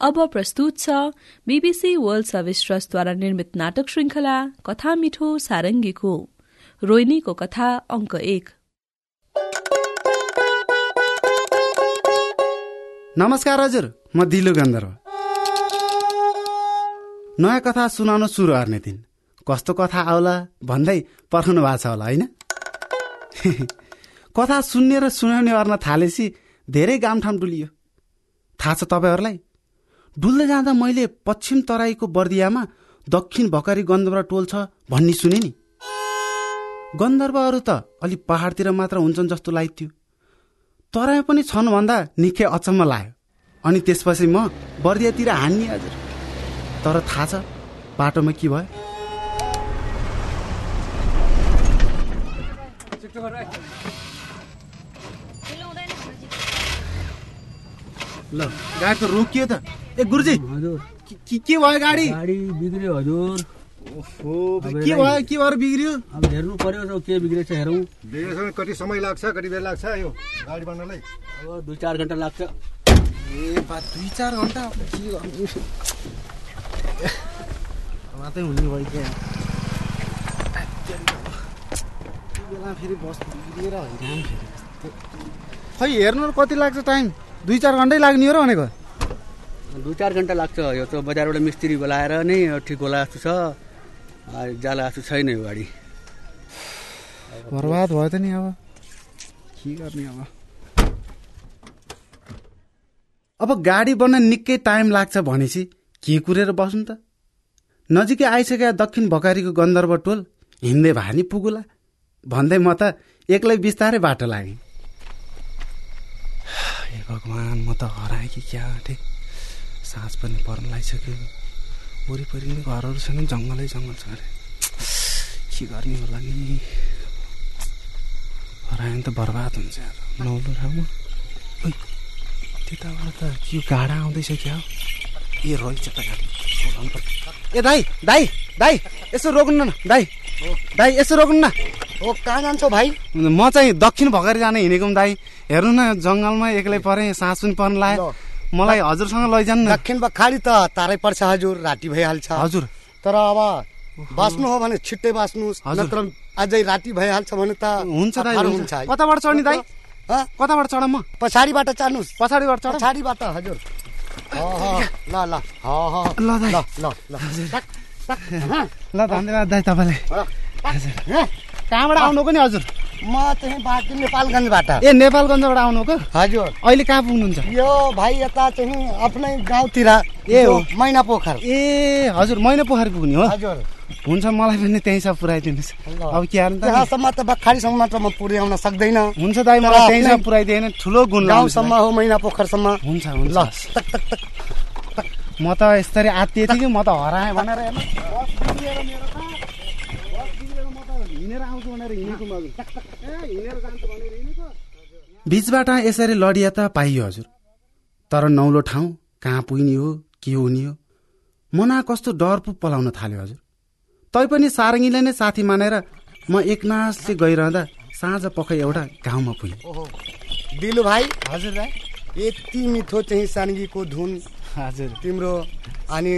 अब प्रस्तुत छ बीबीसी वर्ल्ड सर्भिस ट्रस्टद्वारा निर्मित नाटक श्रृंखला कथा मिठो सारङ्गीको। रोहिणीको कथा अङ्क एक। नमस्कार हजुर म दिलु गन्धर्व। नयाँ कथा सुनाउन सुरु गर्ने दिन। कस्तो कथा आउला भन्दै पर्खनु भएको छ होला होइन? कथा सुन्ने र सुनाउने गर्न थालेपछि धेरै गामठाम डुलियो। थाहा छ तपाईँहरूलाई? डुल्दै जाँदा मैले पश्चिम तराईको बर्दियामा दक्षिण भकारी गन्धर्व टोल छ भन्ने सुने नि। गन्धर्वहरू त अलि पहाडतिर मात्र हुन्छन् जस्तो लाग्थ्यो तराई पनि छन् भन्दा निकै अचम्म लाग्यो। अनि त्यसपछि म बर्दियातिर हान्ने हजुर। तर थाहा छ बाटोमा के भयो? ल गाडी त रोकियो त? ए गुरुजी हजुर। के के भयो गाडी? गाडी बिग्रियो हजुर। ओहो, के भयो के भएर बिग्रियो? अब हेर्नु पर्यो त के बिग्रेछ हेरौँ। बिग्रेसम्म कति समय लाग्छ कति बेला लाग्छ यो गाडी बन्नलाई अब दुई चार घन्टा लाग्छ। ए बा दुई चार घन्टा? के गर्नु? मात्रै हुने भयो क्या? बेला फेरि बस बिग्रिएर हैरान फेरि। खै हेर्नु कति लाग्छ टाइम? दुई चार घन्टै लाग्ने हो र भनेको। दुई चार घन्टा लाग्छ। यो त बजारबाट मिस्त्री बोलाएर नै ठिक होला जस्तो छ। जाला जस्तो छैन यो गाडी। बर्बाद भयो त नि अब। के गर्ने अब? अब गाडी बन्न निकै टाइम लाग्छ भनेपछि के कुरेर बस्नु त? नजिकै आइसकेका दक्षिण भकारीको गन्धर्व टोल हिँड्दै भए नि पुगुला। भन्दै म त एक्लै बिस्तारै बाटो लागेँ। भगवान् म त हराएँ कि क्या? साँझ पनि पर्न लागिसक्यो। वरिपरि नै घरहरू छैन जङ्गलै जङ्गल छ अरे। के गर्ने होला नि? हरायो भने त बर्बाद हुन्छ नौलो ओइ त्यताबाट त के यो गाडा आउँदैछ क्या हो? ए रहेछ त। ए दाई दाई दाई यसो रोक्नु न दाई। दाई यसो रोक्नु न। हो कहाँ जान्छौ भाइ? म चाहिँ दक्षिण भगरी जान हिँडेको दाई। हेर्नु न जङ्गलमा एक्लै परेँ सास पनि पर्न लाग्यो। मलाई हजुरसँग लैजानु दक्षिण बखाडी त तारै पर्छ हजुर राति भइहाल्छ। हजुर। तर अब बाँच्नु हो भने छिट्टै बाँच्नुहोस्। नत्र अझै राति भइहाल्छ भने त हुन्छ हुन्छ। कताबाट चढ्ने दाई हँ? कताबाट चढ म? पछाडिबाट चढ्नुहोस् पछाडिबाट चढ पछाडिबाट हजुर। ल ल। ल ल ल ल। धन्यवाद दाई तपाईँलाई। कहाँबाट आउनुको नि हजुर? म चाहिँ बाटो नेपालगञ्जबाट। ए नेपालगञ्जबाट आउनुको हजुर। अहिले कहाँ पुग्नुहुन्छ? यो भाइ यता चाहिँ आफ्नै गाउँतिर ए हो। मैना पोखर ए हजुर मैना पोखरी पुग्ने हो? हजुर। हुन्छ मलाई पनि त्यहीँ सब पुऱ्याइदिनुहोस्। अब के हाल्नु? त्यहाँसम्म त बखारीसम्म मात्र म पुर्याउन सक्दैन। हुन्छ तर मलाई त्यहीँ सब पुऱ्याइदिएन। ठुलो गुण गाउँसम्म हो मैना पोखरसम्म। हुन्छ हुन्छ ल टक टक टक। म त यसरी आत्तिए थिएँ कि म त हराएँ भनेर हेर्नु बस बिग्रिएर मेरो त बस बिग्रिएर म त हिँडेर आउँछु भनेर हिँडेको म हजुर टक टक ए हिँडेर जान्छु भनेर हिँडेको बिचबाट यसरी लडिया त पाइयो हजुर। तर नौलो ठाउँ कहाँ पुग्ने हो के हुने हो? मना कस्तो डर पो पलाउन थाल्यो हजुर। तैपनि सारङ्गीले नै साथी मानेर म एकनासले गइरहँदा साँझ पख एउटा गाउँमा पुगेँ। ओहो दिलु भाइ हजुर दाई यति मिठो चाहिँ सानगीको धुन हजुर। तिम्रो अनि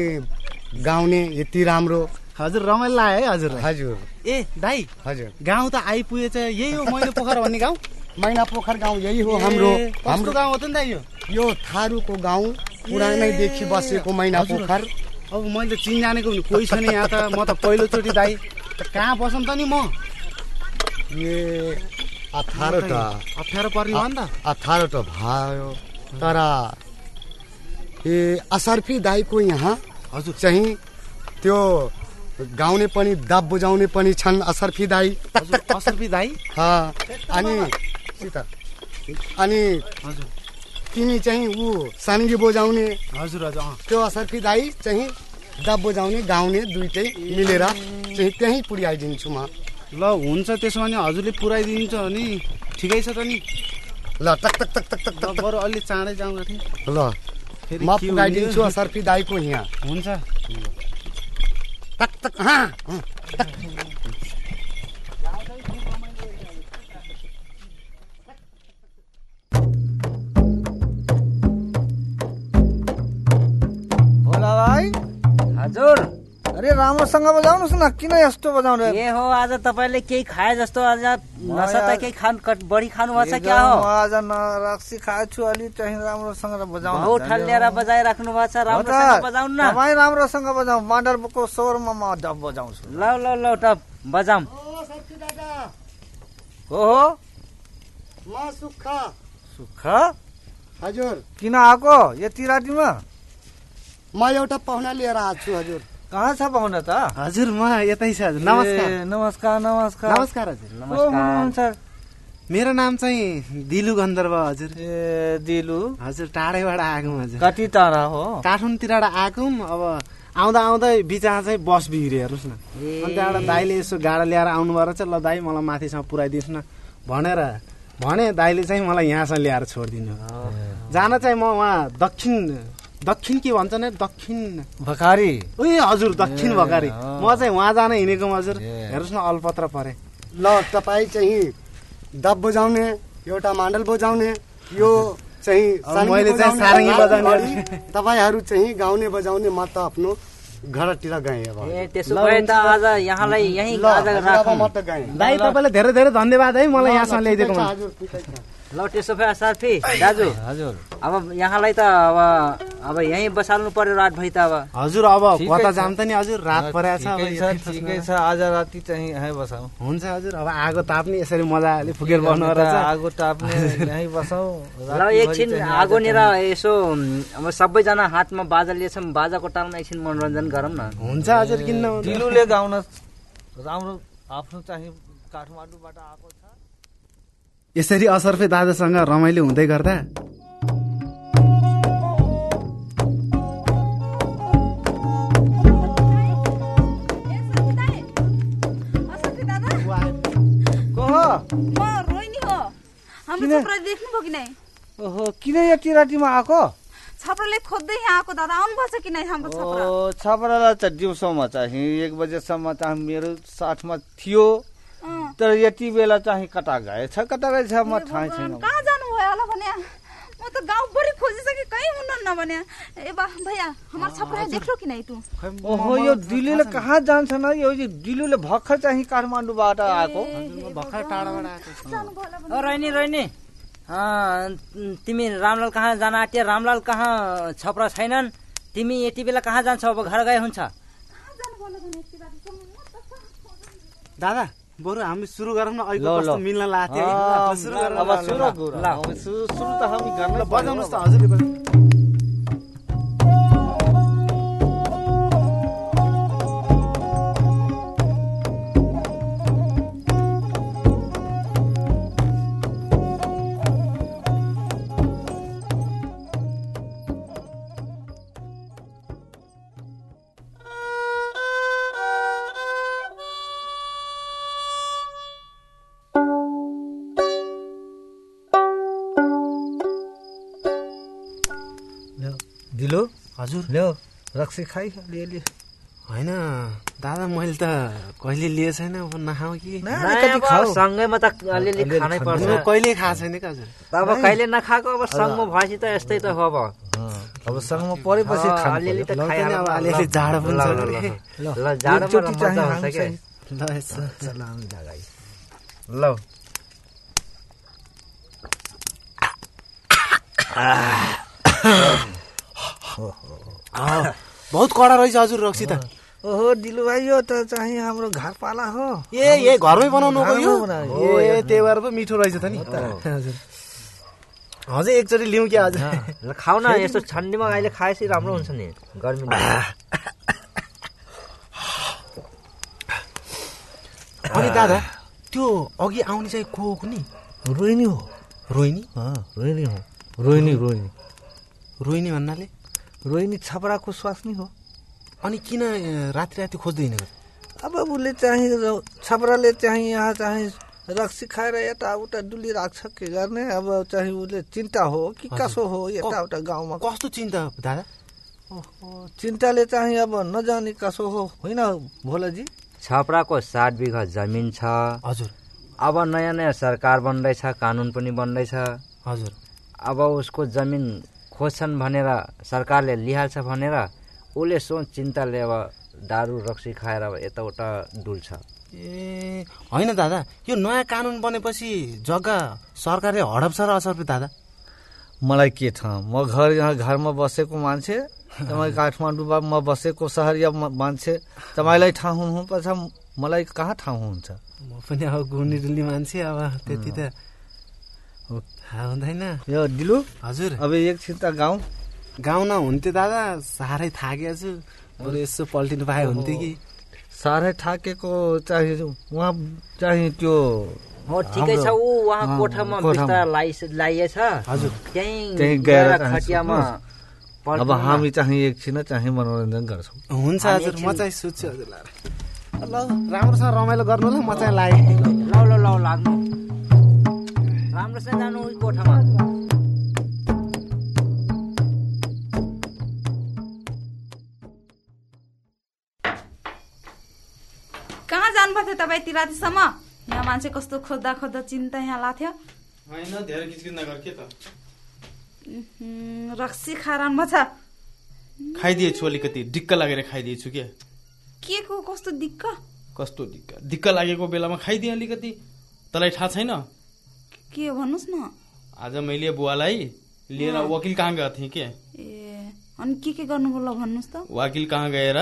गाउने यति राम्रो। हजुर रमाइलो लाग्यो है हजुर हजुर। ए दाई हजुर। गाउँ त आइपुगेछ यही हो मैले पोखर भन्ने गाउँ? मैना पोखर गाउँ यही हो हाम्रो। हाम्रो गाउँ हो त नि दाइ यो? यो थारूको गाउँ पुरानैदेखि बसेको मैना। पोखर। अब मैले चिन जानेको भने कोही छैन यहाँ त म त पहिलोचोटि त कहाँ बसौँ त नि म? ए अठारो त। अप्ठ्यारो पर्ने हो नि त। अठारो त भयो। तर ए असर्फी दाईको यहाँ हजुर। चाहिँ त्यो गाउने पनि दाब बुझाउने पनि छन् असर्फी दाई असर्फी अँ, अनि सीता अनि तिमी चाहिँ ऊ सानगी बजाउने हजुर हजुर त्यो असर्फी दाई चाहिँ दाब बजाउने गाउने दुइटै मिलेर चाहिँ त्यहीँ पुर्याइदिन्छु म। ल हुन्छ त्यसो भने हजुरले पुऱ्याइदिन्छ नि। ठिकै छ त नि। ल टक टक टक टक टक टक। बरु अलि चाँडै जाउँ ल म? पुगाइदिन्छु असर्फी दाईको यहाँ। हुन्छ। टक टक हाँ हजुर अरे राम्रोसँग बजाउनुहोस् न किन यस्तो बजाउने? के हो आज तपाईँले केही खाए जस्तो आज नसा त केही खानु कट- बढी खानु भएको छ क्या म हो? आज न रक्सी खाएको छु अलि चाहिँ राम्रोसँग बजाउनु। भाउ ठल्लिएर बजाइराख्नु भएको छ राम्रोसँग बजाउनु न। तपाईँ राम्रोसँग बजाउ माडलको स्वरमा म डब बजाउँछु। ल ल ल त बजाउँ। हो हो। म सुख सुख हजुर। किन आएको? यति रातिमा? म एउटा पाहुना लिएर आएको छु हजुर। कहाँ छ पाहुना त? हजुर म यतै छ हजुर। नमस्कार। नमस्कार नमस्कार। नमस्कार हजुर हुनुहुन्छ? मेरो नाम चाहिँ दिलु गन्धर्व हजुर। ए दिलु। हजुर टाढैबाट आएको हजुर। कति टाढा हो? काठमाडौँतिरबाट आएको अब आउँदा आउँदै बिचमा चाहिँ बस बिग्रियो हेर्नुहोस् न। अनि त्यहाँबाट दाइले यसो गाडा ल्याएर आउनुभयो रहेछ ल दाइ मलाई माथिसम्म पुऱ्याइदिनुहोस् न। भनेर भने दाइले चाहिँ मलाई यहाँसम्म ल्याएर छोडिदिनु। जान चाहिँ म उहाँ दक्षिण दक्षिण के भन्छ नि दक्षिण। भकारी। ए हजुर दक्षिण भकारी। म चाहिँ उहाँ जान हिँडेको हजुर। हेर्नुहोस् न अलपत्र परे। ल तपाईँ चाहिँ डब बजाउने एउटा माण्डल बजाउने यो चाहिँ मैले चाहिँ बजाउने, सारङ्गी बजाउने अगाडि तपाईँहरू चाहिँ गाउने बजाउने म त आफ्नो घरतिर गएँ अब। ए त्यसो भए त आज यहाँलाई यहीँ ल आज हजुर, अब राखौँ। म त गएँ दाइ तपाईँलाई धेरै धेरै धन्यवाद है मलाई यहाँसम्म ल्याइदिएको ल त्यसो भए साथी दाजु हजुर। अब यहाँलाई त अब अब यहीँ बसाल्नु पर्यो रात भइ त अब। हजुर अब कता। जाम त नि हजुर रात परेको छ अब ठिकै छ। आज राति चाहिँ यहीँ बसाउँ हुन्छ हजुर अब आगो ताप्ने यसरी मजाले फुकेर बस्नु आगो ताप्ने यहीँ बसाउँ ल एकछिन आगोनिर यसो अब सबैजना हातमा बाजा लिएछौँ बाजाको टालमा एकछिन मनोरञ्जन गरौँ न। हुन्छ हजुर किन नहुनु? दिलुले गाउन राम्रो आफ्नो चाहिँ काठमाडौँबाट आएको छ। यसरी असर्फे दादासँग रमाइलो हुँदै गर्दा को हो। हाम्रो? छपरा देख्नुभयो कि नै? ओहो किन यति रातिमा आएको? छपराले खोज्दै यहाँ आएको दादा। आउनुपर्छ कि नै हाम्रो छपरा ओ छपरालाई त दिउँसोमा चाहिँ एक बजेसम्म चाहिँ मेरो साथमा थियो। तर यति बेला चाहिँ कता गएछ? कता गएछ? म थाहै छैन कहाँ जानुभयो होला भने म त गाउँभरि खोजिसकेँ कहीँ हुनुहुन्न भने। ए बा भैया हाम्रो छपरा देख्यो कि नै तू? ओहो यो दिल्लीले कहाँ जान्छ न यो यो दिल्लीले भर्खर चाहिँ काठमाडौँबाट आएको। भर्खर टाढाबाट आएको रोहिणी अँ, तिमी रामलाल कहाँ जान आँट्यो? रामलाल कहाँ छपरा छैनन्? तिमी यति बेला कहाँ जान्छौ? अब घर गए हुन्छ। दादा बरु हामी सुरु गरौँ न अहिले। मिल्न लाग्थ्यो अब सुरु त हामी बजाउनुहोस् त। हजुरले हजुर। ल्याऊ रक्सी खाइ अलिअलि होइन दादा मैले त कहिले लिएको छैन अब नखाऊ कि? खाऊ? सँगैमा त अलिअलि खानै पर्छ। म कहिले खाएको छैन कि हजुर? अब कहिले नखाएको अब सँगमा भएपछि त यस्तै त हो अब। अब सँगमा परेपछि अलिअलि। त लौ अब अलिअलि ल। जाडो पनि ल, छ ल, कि। ल, ल मजा आउँछ ल यसो चल हामी लगाइ ल अँ, बहुत कडा रहेछ हजुर रक्सी त। ओहो दिलु भाइ यो त चाहिँ हाम्रो घर पाला हो। ए ए घरमै बनाउनु। ए त्यही भएर पो मिठो रहेछ त नि। हजुर। एकचोटि लिउँ क्या हजुर ल खाऊ न यस्तो ठन्डीमा अहिले खाएपछि राम्रो हुन्छ नि गर्मी अनि दादा त्यो अघि आउने चाहिँ को हो नि रोहिणी हो। रोहिणी रोहिणी हो। रोहिणी रोहिणी रोहिणी भन्नाले? रोहिणी छपराको स्वास्नी हो। अनि किन राति राति खोज्दै हिँडेको अब उसले चाहिँ छपराले चाहिँ यहाँ चाहिँ रक्सी खाएर यताउता डुलिरहेको छ के गर्ने? अब चाहिँ उसले चिन्ता हो कि कसो हो यताउता गाउँमा? कस्तो चिन्ता दादा? ओहो, चिन्ताले चाहिँ अब नजाने कसो हो? होइन भोलाजी? छपराको सात बिघा जमिन छ। हजुर। अब नयाँ नयाँ सरकार बन्दैछ कानुन पनि बन्दैछ। हजुर। अब उसको जमिन खोज्छन् भनेर सरकारले लिइहाल्छ भनेर उसले सोच चिन्ताले अब दारू रक्सी खाएर अब यताउता डुल्छ। ए होइन दादा। यो नयाँ कानुन बनेपछि जग्गा सरकारले हडप छ र असर दादा। मलाई के थाहा म घर यहाँ घरमा बसेको मान्छे तपाईँ काठमाडौँमा म बसेको सहरिया म- मान्छे तपाईँलाई थाहा हुनुपर्छ। मलाई कहाँ थाहा हुन्छ? म पनि अब गुनी डुल्ली मान्छे अब त्यति त। थाहा हुँदैन यो दिलु हजुर अब एकछिन त गाउँ गाउँ नहुन्थ्यो दादा साह्रै थाकेको छु बरु यसो पल्टिनु पाए हुन्थ्यो कि साह्रै थाकेको चाहिँ उहाँ चाहिँ त्यो हो ठिकै छ ऊ उहाँ कोठामा। बिस्तार लाइ लाइएछ हजुर त्यहीँ त्यहीँ गएर खटियामा अब। हामी चाहिँ एकछिन चाहिँ मनोरञ्जन गर्छौँ हुन्छ हजुर म चाहिँ सुत्छु हजुरलाई ल राम्रोसँग रमाइलो गर्नु ल म चाहिँ लागेँ ल ल ल लाग्नु राम्रोसँग जानु कोठामा। कहाँ जानुभएको थियो तपाईँ यति रातिसम्म यहाँ मान्छे कस्तो खोज्दा खोज्दा चिन्ता यहाँ लाथ्यो त? रक्सी खाएर आउनुभएको छ खाइदिएछु अलिकति। डिक्क लागेर खाइदिएछु क्या के? को कस्तो दिक्क कस्तो दिक्क दिक्क लागेको बेलामा खाइदिएँ अलिकति। तँलाई थाहा छैन? के भन्नुहोस् न। आज मैले बुवालाई लिएर वकिल कहाँ गएको थिएँ के? ए अनि के के गर्नुभयो ल भन्नुहोस् त। वकिल कहाँ गएर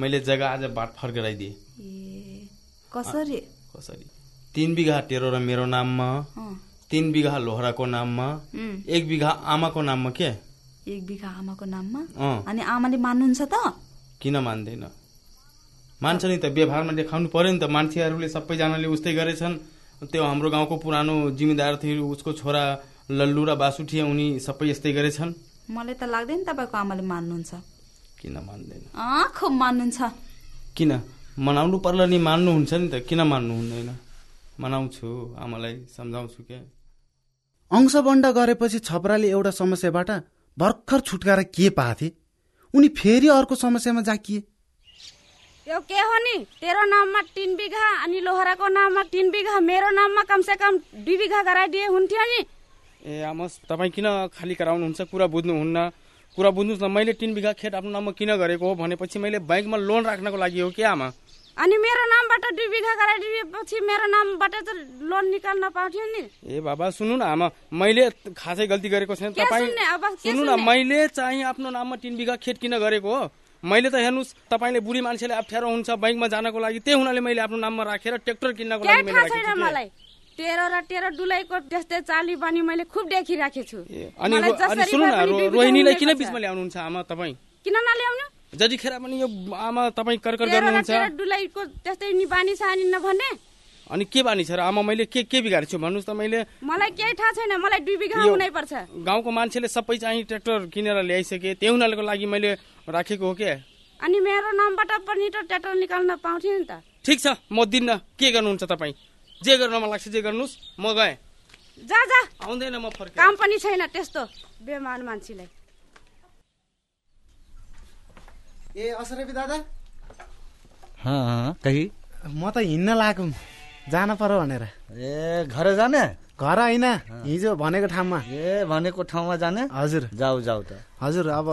मैले जग्गा आज बाँडफाँड गराइदिएँ ए कसरी? कसरी? तिन बिघा टेरो र मेरो नाममा तिन बिघा लोहराको नाममा एक बिघा आमाको नाममा के? एक बिघा आमाको नाममा? अनि आमाले मान्नुहुन्छ त? किन मान्दैन? मान्छ नि त व्यवहारमा देखाउनु पर्यो नि त। मान्छेहरूले सबैजनाले उस्तै गरेछन्। त्यो हाम्रो गाउँको पुरानो जिम्मेदार थियो उसको छोरा लल्लु र बासु थिए उनी सबै यस्तै गरेछन्। मलाई त लाग्दैन तपाईँको आमाले मान्नुहुन्छ। किन मान्दैन? अँ खुब मान्नुहुन्छ। किन? मनाउनु पर्ला नि मान्नुहुन्छ नि त। किन मान्नु हुँदैन? मनाउँछु आमालाई सम्झाउँछु क्या। अंशबन्ड गरेपछि छपराले एउटा समस्याबाट भर्खर छुटकारा के पाथे? उनी फेरि अर्को समस्यामा जाकिए। के हो नि? तेरो नाममा तिन बिघा अनि लोहराको नाममा तिन बिघा मेरो नाममा कमसे कम दुई बिघा गराइदिए हुन्थ्यो नि। ए आमस तपाईँ किन खाली गराउनुहुन्छ कुरा बुझ्नुहुन्न। कुरा बुझ्नुहोस् न मैले तिन बिघा खेत आफ्नो नाममा किन गरेको हो भनेपछि मैले ब्याङ्कमा लोन राख्नको लागि हो क्या आमा? अनि मेरो नामबाट दुई बिघा गराइदिएपछि मेरो नामबाट त लोन निकाल्न पाउँथ्यो नि। ए बाबा सुन्नु न आमा मैले खासै गल्ती गरेको छैन। के तपाईँ सुन्ने? के न? मैले चाहिँ आफ्नो नाममा तिन बिघा खेत किन गरेको हो? मैले त हेर्नुहोस् तपाईँले बुढी मान्छेले अप्ठ्यारो हुन्छ बैङ्कमा जानको लागि त्यही हुनाले मैले आफ्नो नाममा राखेर ट्र्याक्टर किन्नको लागि तेरो र तेरो डुलाइको त्यस्तै चाली बानी मैले खुब देखिराखेको छु। अनि सुन्नु न पनि रोहिणीलाई किन। बिचमा ल्याउनुहुन्छ आमा तपाईँ? किन नल्याउनु? जतिखेर पनि यो आमा तपाईँ करकर गर्नुहुन्छ। तेरो डुलाइको त्यस्तै नि बानी सानी नभन्ने? अनि के बानी छ र आमा मैले के के बिगारेको छु भन्नुहोस् त मैले। मलाई केही थाहा छैन मलाई दुई बिघा हुनै पर्छ। गाउँको मान्छेले सबै चाहिँ ट्र्याक्टर किनेर ल्याइसके त्यही हुनाको लागि मैले राखेको हो क्या अनि मेरो नामबाट पनि त ट्याटर निकाल्न पाउँथ्यो नि त। ठिक छ म दिन्न। के गर्नुहुन्छ तपाईँ? जे गर्न मन लाग्छ जे गर्नुहोस् म गएँ। जा जा। आउँदैन म फर्केर काम पनि छैन त्यस्तो बेमान मान्छेलाई ए असरबी दादा। हाँ कही। म त हिँड्न लागेको जान पर्यो भनेर। ए घर जाने? घर होइन हिजो भनेको ठाउँमा। ए भनेको ठाउँमा जाने? हजुर। जाऊ जाऊ त। हजुर अब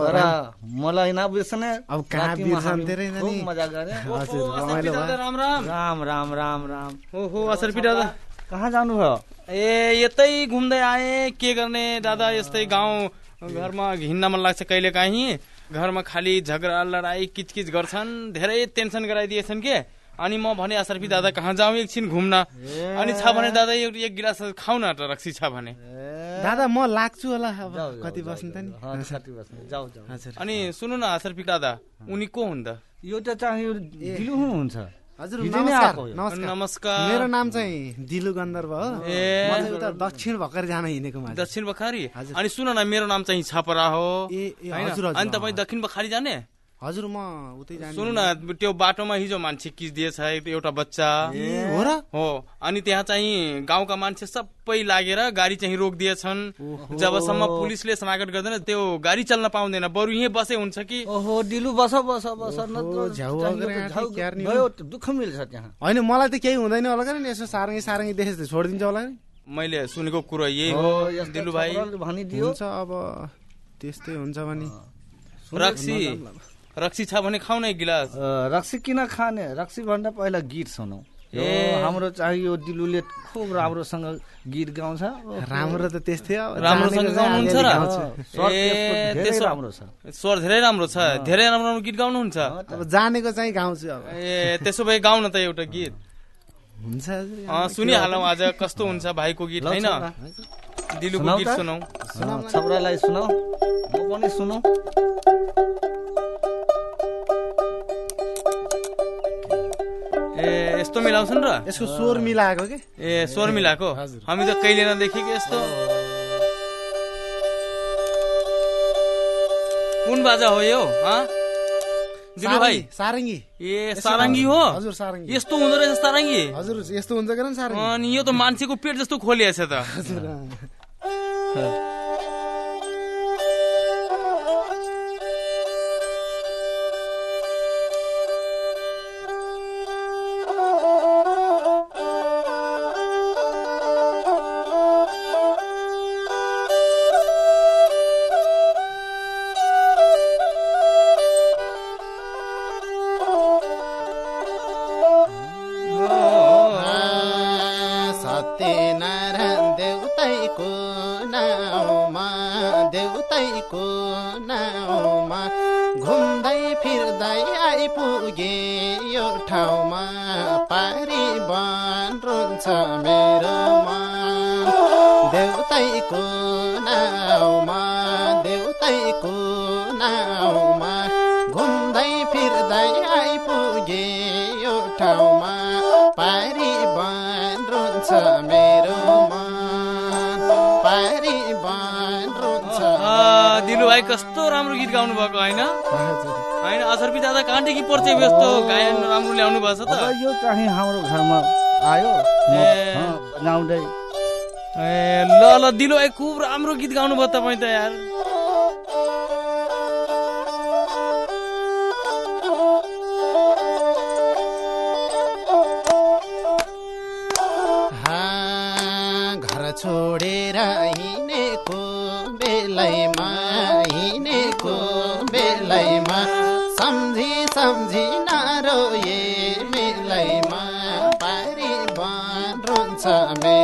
मलाई नबिर्सने अब कहाँ बिर्सन्थे हामी रहेछ नि? मजा गरे। हजुर रमाइलो भयो। राम राम। राम राम राम राम। ओहो असरपी दादा कहाँ जानुभयो? ए यतै घुम्दै आए। के गर्ने दादा यस्तै गाउँ घरमा हिँड्न मन लाग्छ कहिले काहीँ। घरमा खालि झगडा लडाई किचकिच गर्छन्। धेरै टेन्सन गराइदिएछन् के? अनि म भने असरफी दादा कहाँ जाउँ? एकछिन घुम्न। अनि छ भने दादा एक एक गिलास खाउ न त रक्सी छ भने। दादा म लाग्छु होला अब। कति बस्नु त नि? अनि सुन्नु न असरफी दादा उनी को हुन् त? यो त चाहिँ हुनुहुन्छ हजुर नमस्कार। नमस्कार। मेरो नाम चाहिँ दिलु गन्धर्व हो। ए। म चाहिँ उता दक्षिण भर्खर जान हिँडेको मान्छे। दक्षिण बखारी हजुर। अनि सुन न मेरो नाम चाहिँ छपरा हो। अनि तपाईँ। दक्षिण बखारी जाने? हजुर म उतै जाने सुन्नु न त्यो बाटोमा हिजो मान्छे किच्दिएछ एउटा बच्चा। हो र? हो। अनि त्यहाँ चाहिँ गाउँका मान्छे सबै लागेर गाडी चाहिँ रोकिदिएछन्। जबसम्म पुलिसले समागत गर्दैन त्यो गाडी चल्न पाउँदैन। बरु यहीँ बसे हुन्छ कि? ओहो दिलु बस बस बस दुःख मिल्छ त्यहाँ। होइन मलाई त केही हुँदैन होला नि यसो सारङ्गी सारङ्गी देखेछ छोडिदिन्छ होला नि। मैले सुनेको कुरो यही हो, दिलु भाइ भनिदियो। हुन्छ अब त्यस्तै हुन्छ भने। रक्सी। रक्सी छ भने खाऊ न एक गिलास। रक्सी किन खाने? रक्सी भन्दा पहिला गीत सुनौ। यो ए। हाम्रो चाहिँ यो दिलुले खुब राम्रोसँग गीत गाउँछ। राम्रो त त्यस्तै राम्रोसँग गाउनुहुन्छ र? राम्रो छ। स्वर धेरै राम्रो छ। धेरै राम्रो राम्रो गीत गाउनुहुन्छ। अब जानेको चाहिँ गाउँछु अब। ए त्यसो भए गाउन त एउटा गीत। हुन्छ हजुर, अँ, सुनिहालौँ आज कस्तो हुन्छ भाइको गीत होइन। दिलुको गीत? सुनौ अ, छौरालाई सुनाऊ म पनि सुनौ ए यस्तो मिलाउँछन् र? यसको स्वर मिलाएको के? ए स्वर मिलाएको? हजुर। हामी त कहिले नदेखेको यस्तो? कुन बाजा हो यो हँ? दिलु भाइ सारङ्गी, ए सारङ्गी हो? हजुर सारङ्गी। यस्तो हुँदो रहेछ सारङ्गी। हजुर यस्तो हुन्छ के सारङ्गी? अनि यो त मान्छेको पेट जस्तो खोलिएछ त। बन रुन्छ मेरो मन। देउतैको नाउँमा देउतैको भाइ कस्तो राम्रो गीत गाउनु भएको होइन? होइन असर्पी दादा कहाँदेखि पर्छ यस्तो गायन राम्रो ल्याउनु भएको छ त। यो चाहिँ हाम्रो घरमा आयो। गाउँदै ए। ल ल दिलु भाइ खुब राम्रो गीत गाउनु भयो तपाईँ त यार। सम्झी सम्झी नरोए बेलैमा पारी बन रुन्छ मेरो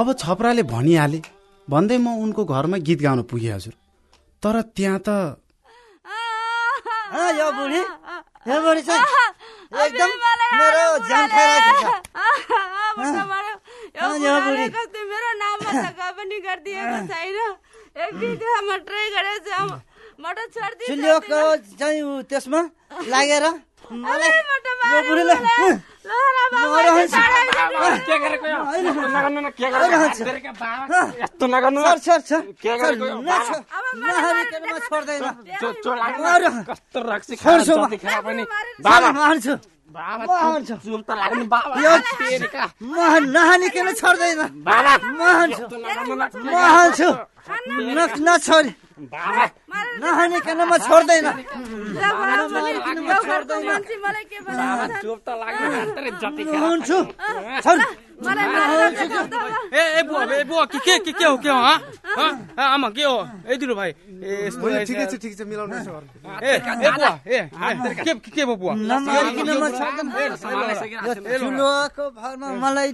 अब छपराले भनिहाले भन्दै म उनको घरमा गीत गाउन पुगेँ हजुर। तर त्यहाँ त एकदम चुलियोको चाहिँ त्यसमा लागेर यस्तो नगर्नु छोड्दैन। नहानिकन छोड्दैन। म नछोड नहानिकन छोड्दैन। हान्छु ए ए बुवा ए बुवा के के के के हो के हो आमा के हो? ए भाइ। ए ठिकै। छ ठिकै छ। ए ए बुवा ए ए, के के भयो बुवा? नमारिकन म छोड्दैन। यो चुलोको भरमा मलाई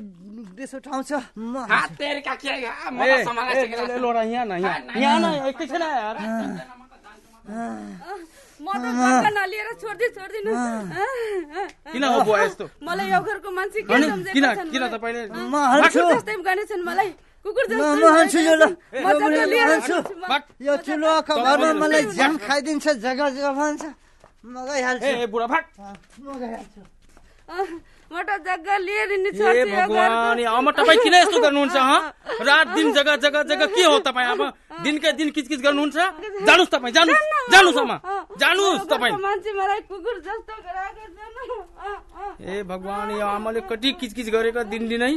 ए, सिकेर ए, लोरा यहाँ न यहाँ। यहाँ न एकैछिन आयो यार नलिएर छोड्दै छोड्दिनु। किन हो बुवा यस्तो? मलाई यो घरको मान्छे किन छन् किन? तपाईँले म हान्छु कुकुर जस्तै गर्नेछन् मलाई। कुकुर जस्तै म हान्छु यो ल। म जग्गा लिएर। यो चुलोको घरमा मलाई ज्यान खाइदिन्छ जग्गा जग्गा भन्छ। म गइहाल्छु ए ए बुढा भाग। म गइहाल्छु अँ, मटर जग्गा लिएर नि भगवान्। अब तपाईँ किन यस्तो गर्नुहुन्छ हँ? रात दिन जग्गा जग्गा जग्गा के हो तपाईँ? अब दिनकै दिन किचकिच गर्नुहुन्छ? जानुहोस् तपाईँ जानुहोस् जानुहोस्। आमा। जानुहोस् तपाईँ। ए भगवान् यो आमाले कति किचकिच गरेको दिनदिनै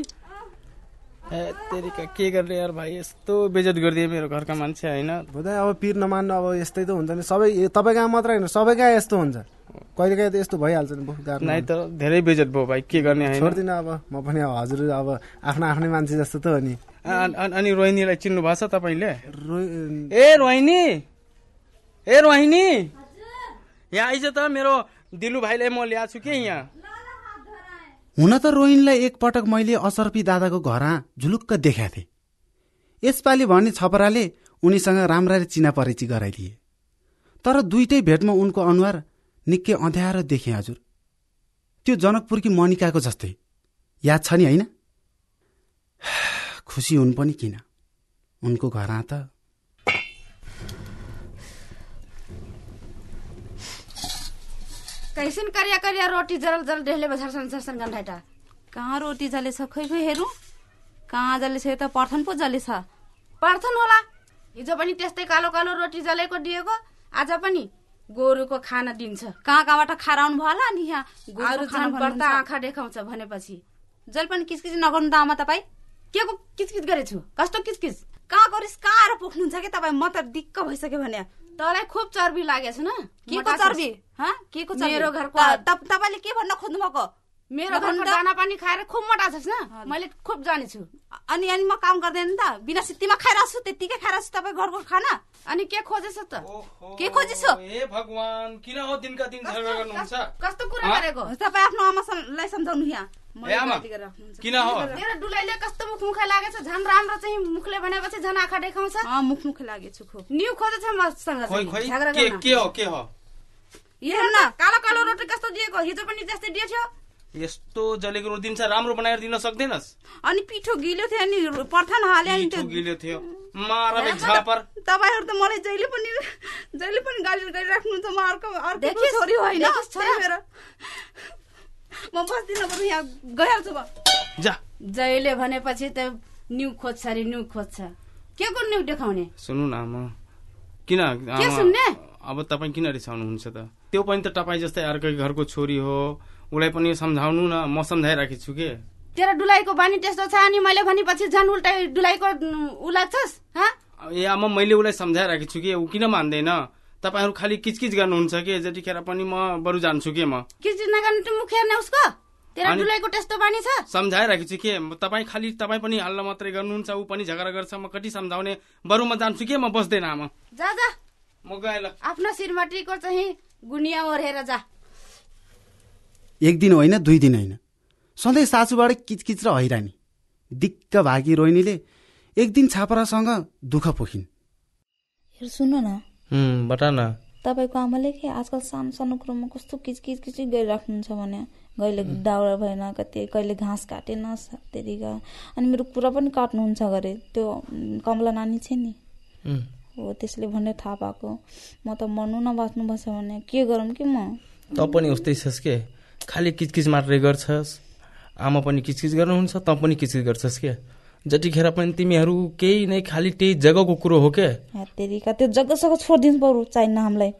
ए तेरिका के गर्ने यार भाइ यस्तो बेजत गरिदिए मेरो घरका मान्छे होइन? हुँदैन अब पिर नमान्नु अब यस्तै त हुन्छ नि। सबै ए, तपाईँ कहाँ मात्र होइन सबै कहाँ यस्तो हुन्छ? कहिले काहीँ त यस्तो भइहाल्छ नि नाइ त धेरै बेजत भयो भाइ के गर्ने छोड्दिनँ अब म पनि अब हजुर अब आफ्नो आफ्नै मान्छे जस्तो त हो नि। अनि रोहिणीलाई चिन्नु भएको छ तपाईँले? ए रोहिणी! ए रोहिणी! यहाँ आइज त मेरो दिलु भाइलाई म ल्याएको छु के यहाँ? हुन त रोहिणीलाई एकपटक मैले असर्पी दादाको घरमा झुलुक्क देखाएको थिएँ। यसपालि भने छपराले उनीसँग राम्ररी चिना परिचय गराइदिए। तर दुइटै भेटमा उनको अनुहार निकै अँध्यारो देखेँ हजुर। त्यो जनकपुरकी मनिकाको जस्तै। याद छ नि होइन? खुसी हुन् पनि किन? उनको घरमा त कैसन करिया करिया रोटी जरल जरल डेहले झरसन झरसन गन्धाइटा कहाँ रोटी जले छ खोइ खोइ हेरौँ। कहाँ जले छ यो त पर्थन पो जले छ। पर्थन होला। हिजो पनि त्यस्तै कालो कालो रोटी जलेको दिएको आज पनि गोरुको खाना दिन्छ। कहाँ कहाँबाट खाराउनु भयो होला अनि यहाँ झन् बढ्ता आँखा देखाउँछ भनेपछि। जल पनि किचकिच नगर्नु त आमा तपाईँ? के को किचकिच गरेछु? कस्तो किचकिच? कहाँ गरिस कहाँ आएर पुग्नुहुन्छ कि तपाईँ? म त दिक्क भइसक्यो भने। तँलाई खुब चर्बी लागेछ न। के को चर्बी? के को मेरो घरको तपाईँले के भन्न खोज्नु भएको मेरो घरको दाना पानी खाएर खुब मोटा छस् न। मैले खुब जानेछु। अनि अनि म काम गर्दैन त। बिना सित्तीमा खाइरहेको छु त्यत्तिकै खाइरहेको छु तपाईँ घरको खाना। अनि के खोजेछ त? के खोजेछ? ए भगवान् किन हो दिनका दिन झगडा गर्नुहुन्छ? कस्तो कुरा हाँ? गरेको? तपाईँ आफ्नो आमालाई सम्झाउनु यहाँ। किन हो? मेरो डुलाइले कस्तो मुख मुखै लागेछ झन् राम्रो चाहिँ मुखले भनेपछि झन् आँखा देखाउँछ। मुख मुखै लागेछु खुब। न्यु खोजेछ मसँग झगडा के हो के हो? हेर न। कालो कालो रोटी कस्तो दिएको? हिजो पनि त्यस्तै दिएथ्यो यस्तो जलेको रोटी दिन्छ राम्रो बनाएर दिन सक्दैनस्। अनि पिठो गिलो थियो अनि पर्थन हाले अनि पिठो त्यो। गिलो थियो। तपाईँहरू त मलाई जहिले पनि जहिले पनि गाली गरिराख्नुहुन्छ म अर्को अर्को छोरी होइन। म बस्दिनँ बरु यहाँ गइहाल्छु म। जा। जहिले भनेपछि त न्यु खोज्छ अरे न्यु खोज्छ। के को न्यु देखाउने? सुन्नु न आमा। किन? के सुन्ने? अब तपाईँ किन रिसाउनुहुन्छ त? त्यो पनि त तपाईँ जस्तै अर्कै घरको छोरी हो। उसलाई पनि सम्झाउनु न म सम्झाइराखेको छु के? तेरो डुलाइको बानी त्यस्तो छ अनि मैले भनेपछि झन् उल्टै डुलाइको उ लाग्छस् हँ? ए आमा मैले उसलाई सम्झाइराखेको छु कि? ऊ किन मान्दैन? तपाईँहरू खालि किचकिच गर्नुहुन्छ कि? जतिखेर पनि म बरु जान्छु के म? चिज नगर्ने त मुख हेर्ने उसको? तेरो डुलाइको त्यस्तो बानी छ? सम्झाइराखेको छु के? तपाईँ खालि तपाईँ पनि हल्ला मात्रै गर्नुहुन्छ ऊ पनि झगडा गर्छ म कति सम्झाउने? बरु म जान्छु के? म बस्दैन आमा। जा जा। म गएँ ल आफ्नो श्रीमतीको चाहिँ गुनिया ओढेर जा। एक दिन होइन दुई दिन होइन। सधैँ सासूबाट किचकिच र हैरानी। दिक्क भागी रोहिणीले एक दिन छापरासँग दुःख पोखिन्। हेर सुन्नु न। बता न। तपाईँको आमाले के आजकल सानो सानो कुरोमा कस्तो किचकिच किचिक गरिराख्नुहुन्छ भने? कहिले दाउरा भएन कति कहिले घाँस काटेन सातेरीका अनि मेरो कुरा पनि काट्नुहुन्छ गरे त्यो कमला नानी छ नि। हो। त्यसले भन्ने थाहा पाएको। म त मर्नु नबाँच्नु बस्छ भने के गरौँ कि म? त पनि उस्तै छस् के? खालि किचकिच मात्रै गर्छस्। आमा पनि किचकिच गर्नुहुन्छ त पनि किचकिच गर्छस् के जतिखेर पनि तिमीहरू केही नै खालि त्यही जग्गाको कुरो हो के तेरिका त्यो जग्गासँग छोडिदिनु पर्यो चाहिन्न हामीलाई?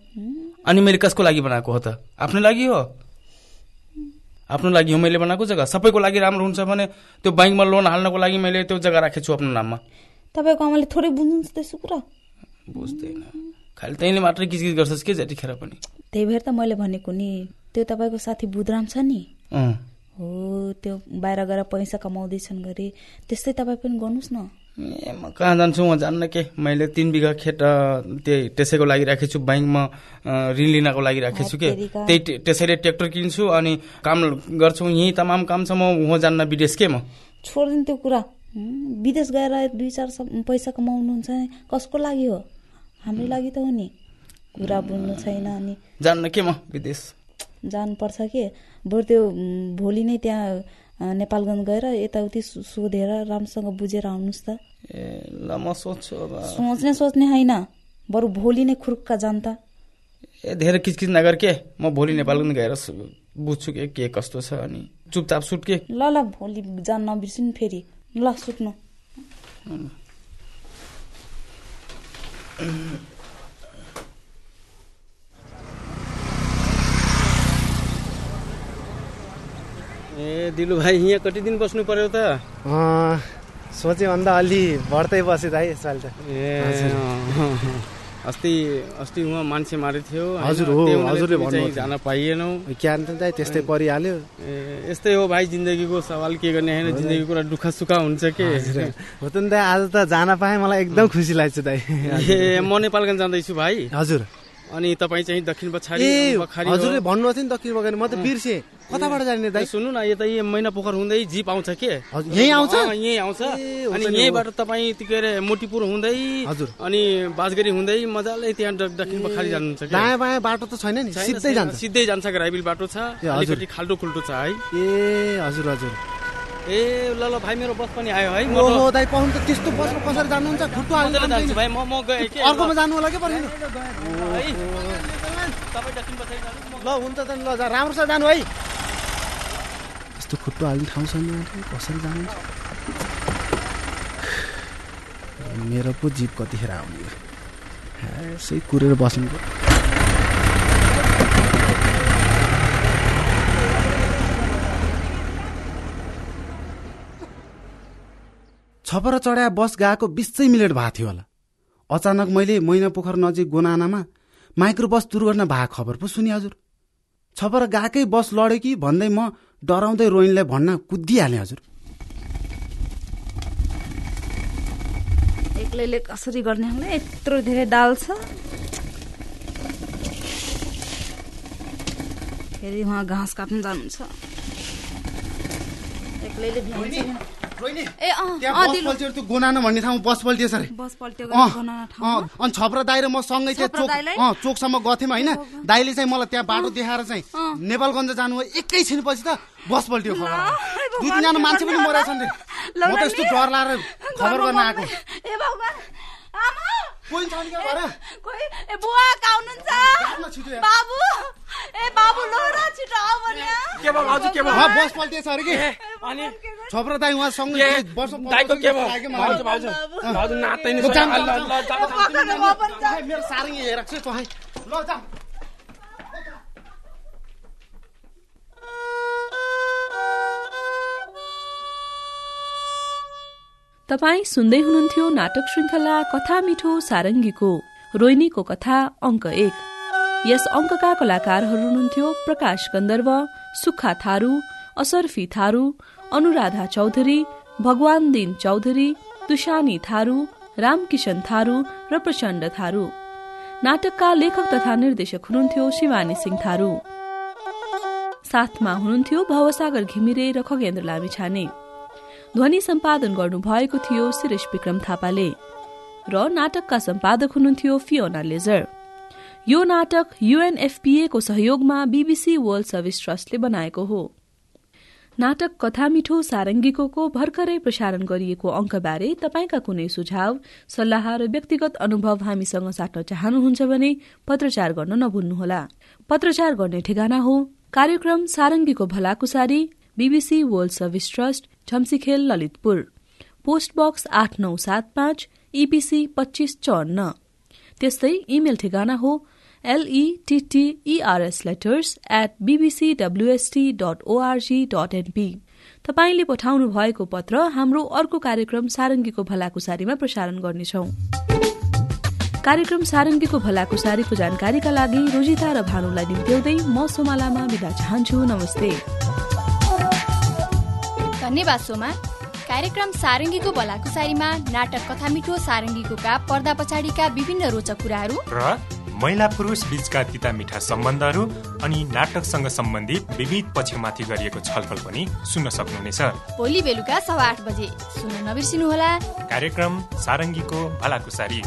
अनि मैले कसको लागि बनाएको हो त? आफ्नो लागि हो? आफ्नो लागि हो मैले बनाएको जग्गा? सबैको लागि राम्रो हुन्छ भने त्यो ब्याङ्कमा लोन हाल्नको लागि मैले त्यो जग्गा राखेको छु आफ्नो नाममा। तपाईँको आमाले थोरै बुझ्नुहुन्छ त्यसो कुरा? बुझ्दैन। खालि तैँले मात्रै किचकिच गर्छस् के जतिखेर पनि? त्यही भएर त मैले भनेको नि त्यो तपाईँको साथी बुधराम छ नि। हो त्यो बाहिर गएर पैसा कमाउँदैछन् गरे त्यस्तै तपाईँ पनि गर्नुहोस् न। ए म कहाँ जान्छु म जान्न के? मैले तिन बिघा खेत त्यही त्यसैको लागि राखेको छु ब्याङ्कमा ऋण लिनको लागि राखेको छु के। त्यही त्यसैले ट्र्याक्टर किन्छु अनि काम गर्छु यहीँ तमाम काम छ म वहाँ जान्न विदेश के म? छोडिदिनु त्यो कुरा। विदेश गएर दुई चार पैसा कमाउनुहुन्छ कसको लागि हो? हाम्रो लागि त हो नि। कुरा बुझ्नु छैन अनि। जान्न के म विदेश? जानुपर्छ कि? बरु त्यो भोलि नै त्यहाँ नेपालगञ्ज गएर यताउति सोधेर राम्रोसँग बुझेर आउनुहोस् त। ए ल म अब। सोच्ने सोच्ने होइन। बरु भोलि नै खुर्क्का जान त। ए धेरै किचकिच नगर के? म भोलि नेपालगञ्ज गएर बुझ्छु के के कस्तो छ अनि चुपचाप सुट के? ल ल भोलि जान नबिर्सिनु फेरि। ल सुत्नु ए दिलु भाइ यहाँ कति दिन बस्नु पर्यो त? सोचे भन्दा अलि बढ्दै बसेँ दाइ यसपालि त। ए। अस्ति अस्ति उहाँ मान्छे मारेको थियो? हजुर हो हजुरले भन्नुभएको जान पाइएनौ। क्या त दाइ त्यस्तै परिहाल्यो। ए, यस्तै हो भाइ जिन्दगीको सवाल के गर्ने होइन? जिन्दगीको कुरा दुःख सुख हुन्छ के। हो त नि दाइ आज त जान पाएँ मलाई एकदम खुसी लाग्छ दाइ। ए म नेपालगञ्ज जाँदैछु भाइ। हजुर। अनि तपाईँ चाहिँ दक्षिण पछाडि। हजुरले भन्नुभएको थियो नि दक्षिण बगान म त बिर्सेँ। कताबाट जाने दाइ? सुन्नु न यता यही मैना पोखर हुँदै जिप आउँछ के? यहीँ आउँछ? यहीँ आउँछ। अनि यहीँबाट तपाईँ के अरे मोटीपुर हुँदै हजुर। अनि बाजगरी हुँदै मजाले त्यहाँ दक्षिण पखारी जानुहुन्छ दायाँ बायाँ बाटो त छैन नि सिधै जान्छ। सिधै जान्छ ग्राइबिल बाटो छ। अलिकति खाल्टो खुल्टो छ है। ए हजुर हजुर। ए ल ल भाइ मेरो बस पनि आयो है। म ओहो त दाइ पाउनु त त्यस्तो बसमा कसरी जानुहुन्छ? खुट्टो हाल्नु जान्छु भाइ म म गएँ के? अर्कोमा जानु होला के म ल हुन्छ त ल जा राम्रोसँग जानु है। यस्तो खुट्टो हाल्ने ठाउँ छैन कसरी जानुहुन्छ? मेरो पो जिप कतिखेर आउने हो? हा, यसै कुरेर बस्नु छपर चढाए बस गएको बिसै मिनट भएको थियो होला। अचानक मैले मैना पोखर नजिक गोनानामा माइक्रो बस दुर्घटना भएको खबर पो सुने हजुर। छपर गएकै बस लड्यो कि भन्दै म डराउँदै रोइनलाई भन्न कुदिहालेँ हजुर। एक्लैले कसरी गर्ने होला? यत्रो धेरै दाल छ। फेरि उहाँ घाँस काट्नु जानुहुन्छ। एक्लैले भ्याउँछ ए अँ त्यहाँ बस पल्टियो त्यो गोनाना भन्ने ठाउँमा बस पल्टियो सर। बस पल्ट्यो अँ, ठाउँमा? अनि छप्रा दाइ र म सँगै छपरा चोक? अँ चोकसम्म गथ्यौँ होइन? दाइले चाहिँ मलाई त्यहाँ बाटो देखाएर चाहिँ नेपालगञ्ज जानु हो एकैछिनपछि त बस पल्टियो खबर। दुई तिनजना मान्छे पनि मरेका छन् रे। म त यस्तो डर लाएर खबर गर्न आएको। कोही छ नि क्या घर कोही? ए बुवा कहाँ हुनुहुन्छ? बाबु? ए बाबु लो र छिटो आऊ भने। के भयो भाउजू के भयो? बस पल्टिएछ अरे कि? अनि? छप्रा दाइ उहाँ सँगै दुई वर्ष दाइको के भयो? मलाई। भाउजू भाउजू भाउजू नाच्दै नि ल, ल, ल। मेरो सारङ्गी हेरेको छु तँ ल जा। तपाईँ सुन्दै हुनुहुन्थ्यो नाटक श्रृङ्खला कथा मिठो सारङ्गीको रोहिणीको कथा अङ्क एक। यस अङ्कका कलाकारहरू हुनुहुन्थ्यो प्रकाश गन्धर्व सुक्खा थारू असरफी थारू अनुराधा चौधरी भगवान दिन चौधरी तुषानी थारू रामकिशन थारू र प्रचण्ड थारू। नाटकका लेखक तथा निर्देशक हुनुहुन्थ्यो शिवानी सिंह थारू। साथमा हुनुहुन्थ्यो भवसागर घिमिरे र खगेन्द्र लामिछाने। ध्वनि सम्पादन गर्नुभएको थियो शिरेश विक्रम थापाले र नाटकका सम्पादक हुनुहुन्थ्यो फियोना लेजर। यो नाटक युएनएफपीए को सहयोगमा बीबीसी वर्ल्ड सर्भिस ट्रस्टले बनाएको हो। नाटक कथा मिठो सारङ्गीको भर्खरै प्रसारण गरिएको अङ्कबारे तपाईँका कुनै सुझाव सल्लाह र व्यक्तिगत अनुभव हामीसँग साट्न चाहनुहुन्छ भने पत्रचार गर्न नभुल्नुहोला। पत्रचार गर्ने ठेगाना हो। कार्यक्रम सारङ्गीको भलाकुसारी BBC world service trust Jhamsikhel Lalitpur. Post box आठ नौ सात पाँच इपिसी पच्चिस चौन्न त्यस्तै इमेल ठेगाना हो एलईटीटीईआरएस letters at BBC डब्ल्यूएसटी dot ORG dot NP तपाईँले पठाउनु भएको पत्र हाम्रो अर्को कार्यक्रम सारङ्गीको भलाकुसारीमा प्रसारण गर्नेछौ। कार्यक्रम सारङ्गीको भलाकुसारीको जानकारीका लागि रोजिता र भानुलाई निम्त्याउँदै म सोमालामा बिदा चाहन्छु। नमस्ते। धन्यवाद सोमा कार्यक्रम सारङ्गीको भलाकुसारीमा नाटक कथा मिठो सारङ्गीकोका पर्दा पछाडिका विभिन्न रोचक कुराहरू। र महिला पुरुष बीचका तिता मिठा सम्बन्धहरू अनि नाटकसँग सम्बन्धित विविध पक्षमाथि गरिएको छलफल पनि सुन्न सक्नुहुनेछ। भोलि बेलुका सवा आठ बजे। सुन्न नबिर्सिनुहोला। कार्यक्रम सारङ्गीको भलाकुसारी